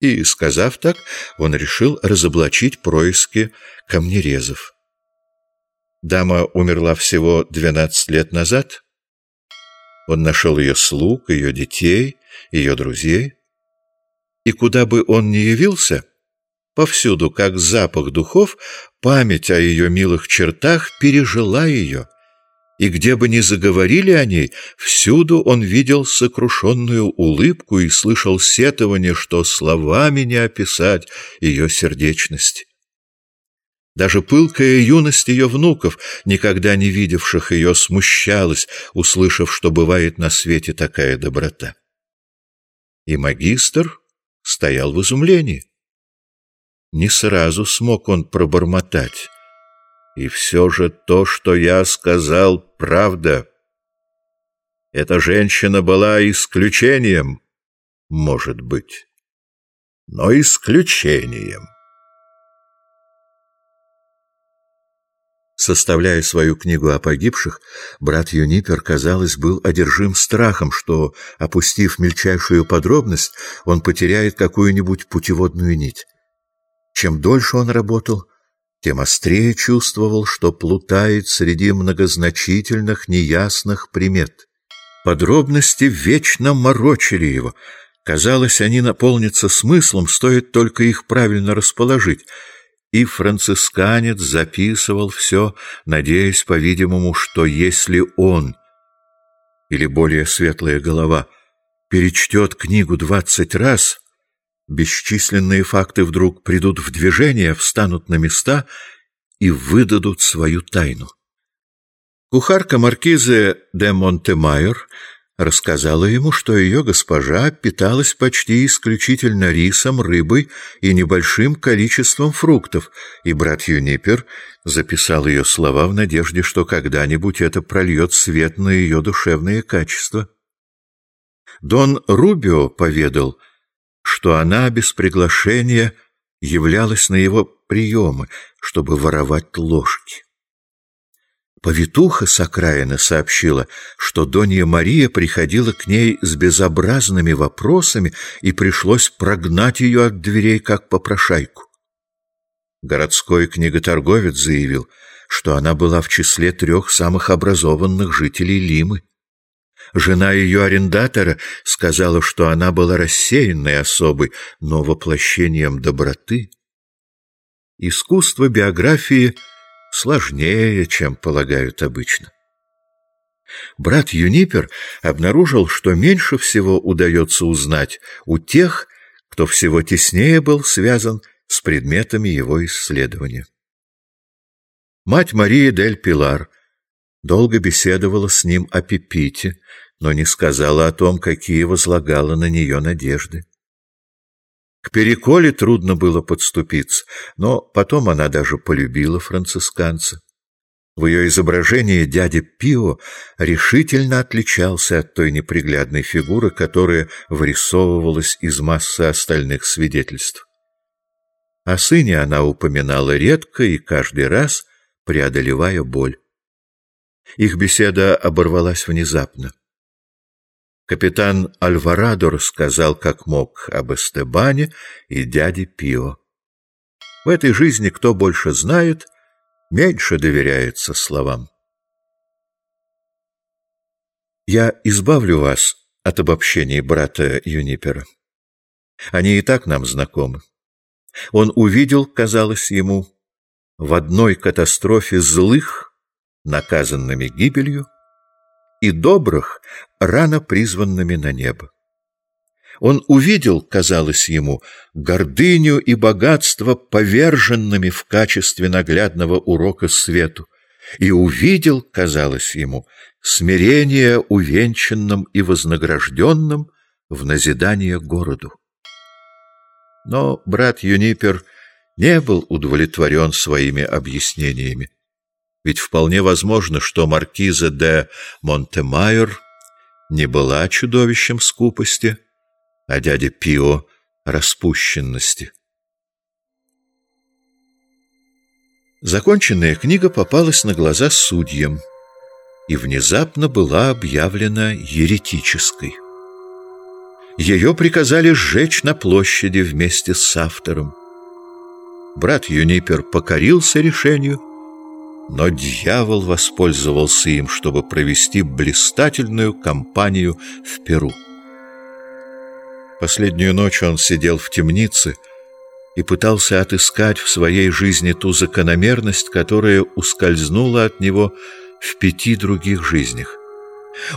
И, сказав так, он решил разоблачить происки камнерезов. Дама умерла всего двенадцать лет назад. Он нашел ее слуг, ее детей, ее друзей. И куда бы он ни явился, повсюду, как запах духов, память о ее милых чертах пережила ее — и где бы ни заговорили о ней, всюду он видел сокрушенную улыбку и слышал сетование, что словами не описать ее сердечность. Даже пылкая юность ее внуков, никогда не видевших ее, смущалась, услышав, что бывает на свете такая доброта. И магистр стоял в изумлении. Не сразу смог он пробормотать. И все же то, что я сказал, правда. Эта женщина была исключением, может быть, но исключением. Составляя свою книгу о погибших, брат Юнипер, казалось, был одержим страхом, что, опустив мельчайшую подробность, он потеряет какую-нибудь путеводную нить. Чем дольше он работал, тем острее чувствовал, что плутает среди многозначительных, неясных примет. Подробности вечно морочили его. Казалось, они наполнятся смыслом, стоит только их правильно расположить. И францисканец записывал все, надеясь, по-видимому, что если он, или более светлая голова, перечтет книгу двадцать раз — Бесчисленные факты вдруг придут в движение, встанут на места и выдадут свою тайну. Кухарка маркизы де Монтемайор рассказала ему, что ее госпожа питалась почти исключительно рисом, рыбой и небольшим количеством фруктов, и брат Юнипер записал ее слова в надежде, что когда-нибудь это прольет свет на ее душевные качества. Дон Рубио поведал, что она без приглашения являлась на его приемы, чтобы воровать ложки. Повитуха с окраины сообщила, что Донья Мария приходила к ней с безобразными вопросами и пришлось прогнать ее от дверей, как попрошайку. Городской книготорговец заявил, что она была в числе трех самых образованных жителей Лимы. Жена ее арендатора сказала, что она была рассеянной особой, но воплощением доброты. Искусство биографии сложнее, чем полагают обычно. Брат Юнипер обнаружил, что меньше всего удается узнать у тех, кто всего теснее был связан с предметами его исследования. Мать Мария дель Пилар долго беседовала с ним о Пепите, но не сказала о том, какие возлагала на нее надежды. К Переколе трудно было подступиться, но потом она даже полюбила францисканца. В ее изображении дядя Пио решительно отличался от той неприглядной фигуры, которая вырисовывалась из массы остальных свидетельств. О сыне она упоминала редко и каждый раз, преодолевая боль. Их беседа оборвалась внезапно. Капитан Альварадо рассказал, как мог, об Эстебане и дяде Пио. В этой жизни кто больше знает, меньше доверяется словам. Я избавлю вас от обобщений брата Юнипера. Они и так нам знакомы. Он увидел, казалось ему, в одной катастрофе злых, наказанными гибелью, и добрых, рано призванными на небо. Он увидел, казалось ему, гордыню и богатство поверженными в качестве наглядного урока свету, и увидел, казалось ему, смирение увенчанным и вознагражденным в назидание городу. Но брат Юнипер не был удовлетворен своими объяснениями. Ведь вполне возможно, что маркиза де Монтемайор не была чудовищем скупости, а дядя Пио — распущенности. Законченная книга попалась на глаза судьям и внезапно была объявлена еретической. ее приказали сжечь на площади вместе с автором. Брат Юнипер покорился решению, но дьявол воспользовался им, чтобы провести блистательную кампанию в Перу. Последнюю ночь он сидел в темнице и пытался отыскать в своей жизни ту закономерность, которая ускользнула от него в пяти других жизнях.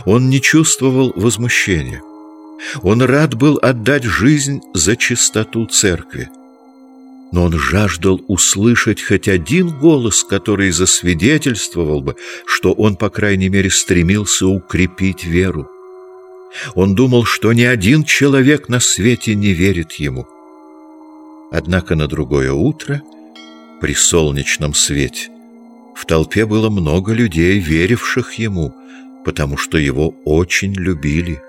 Он не чувствовал возмущения. Он рад был отдать жизнь за чистоту церкви. Но он жаждал услышать хоть один голос, который засвидетельствовал бы, что он, по крайней мере, стремился укрепить веру. Он думал, что ни один человек на свете не верит ему. Однако на другое утро, при солнечном свете, в толпе было много людей, веривших ему, потому что его очень любили.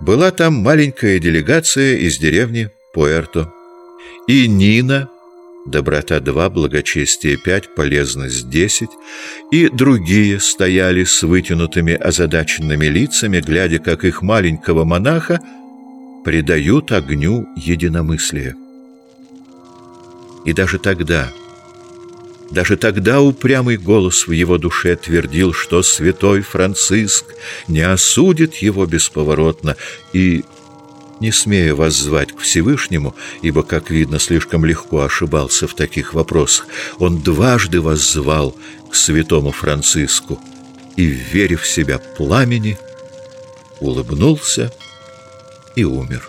Была там маленькая делегация из деревни Пуэрто. И Нина, доброта два, благочестие пять, полезность десять, и другие стояли с вытянутыми озадаченными лицами, глядя, как их маленького монаха предают огню единомыслия. И даже тогда... Даже тогда упрямый голос в его душе твердил, что святой Франциск не осудит его бесповоротно и, не смея воззвать к Всевышнему, ибо, как видно, слишком легко ошибался в таких вопросах, он дважды воззвал к святому Франциску и, верив в себя пламени, улыбнулся и умер.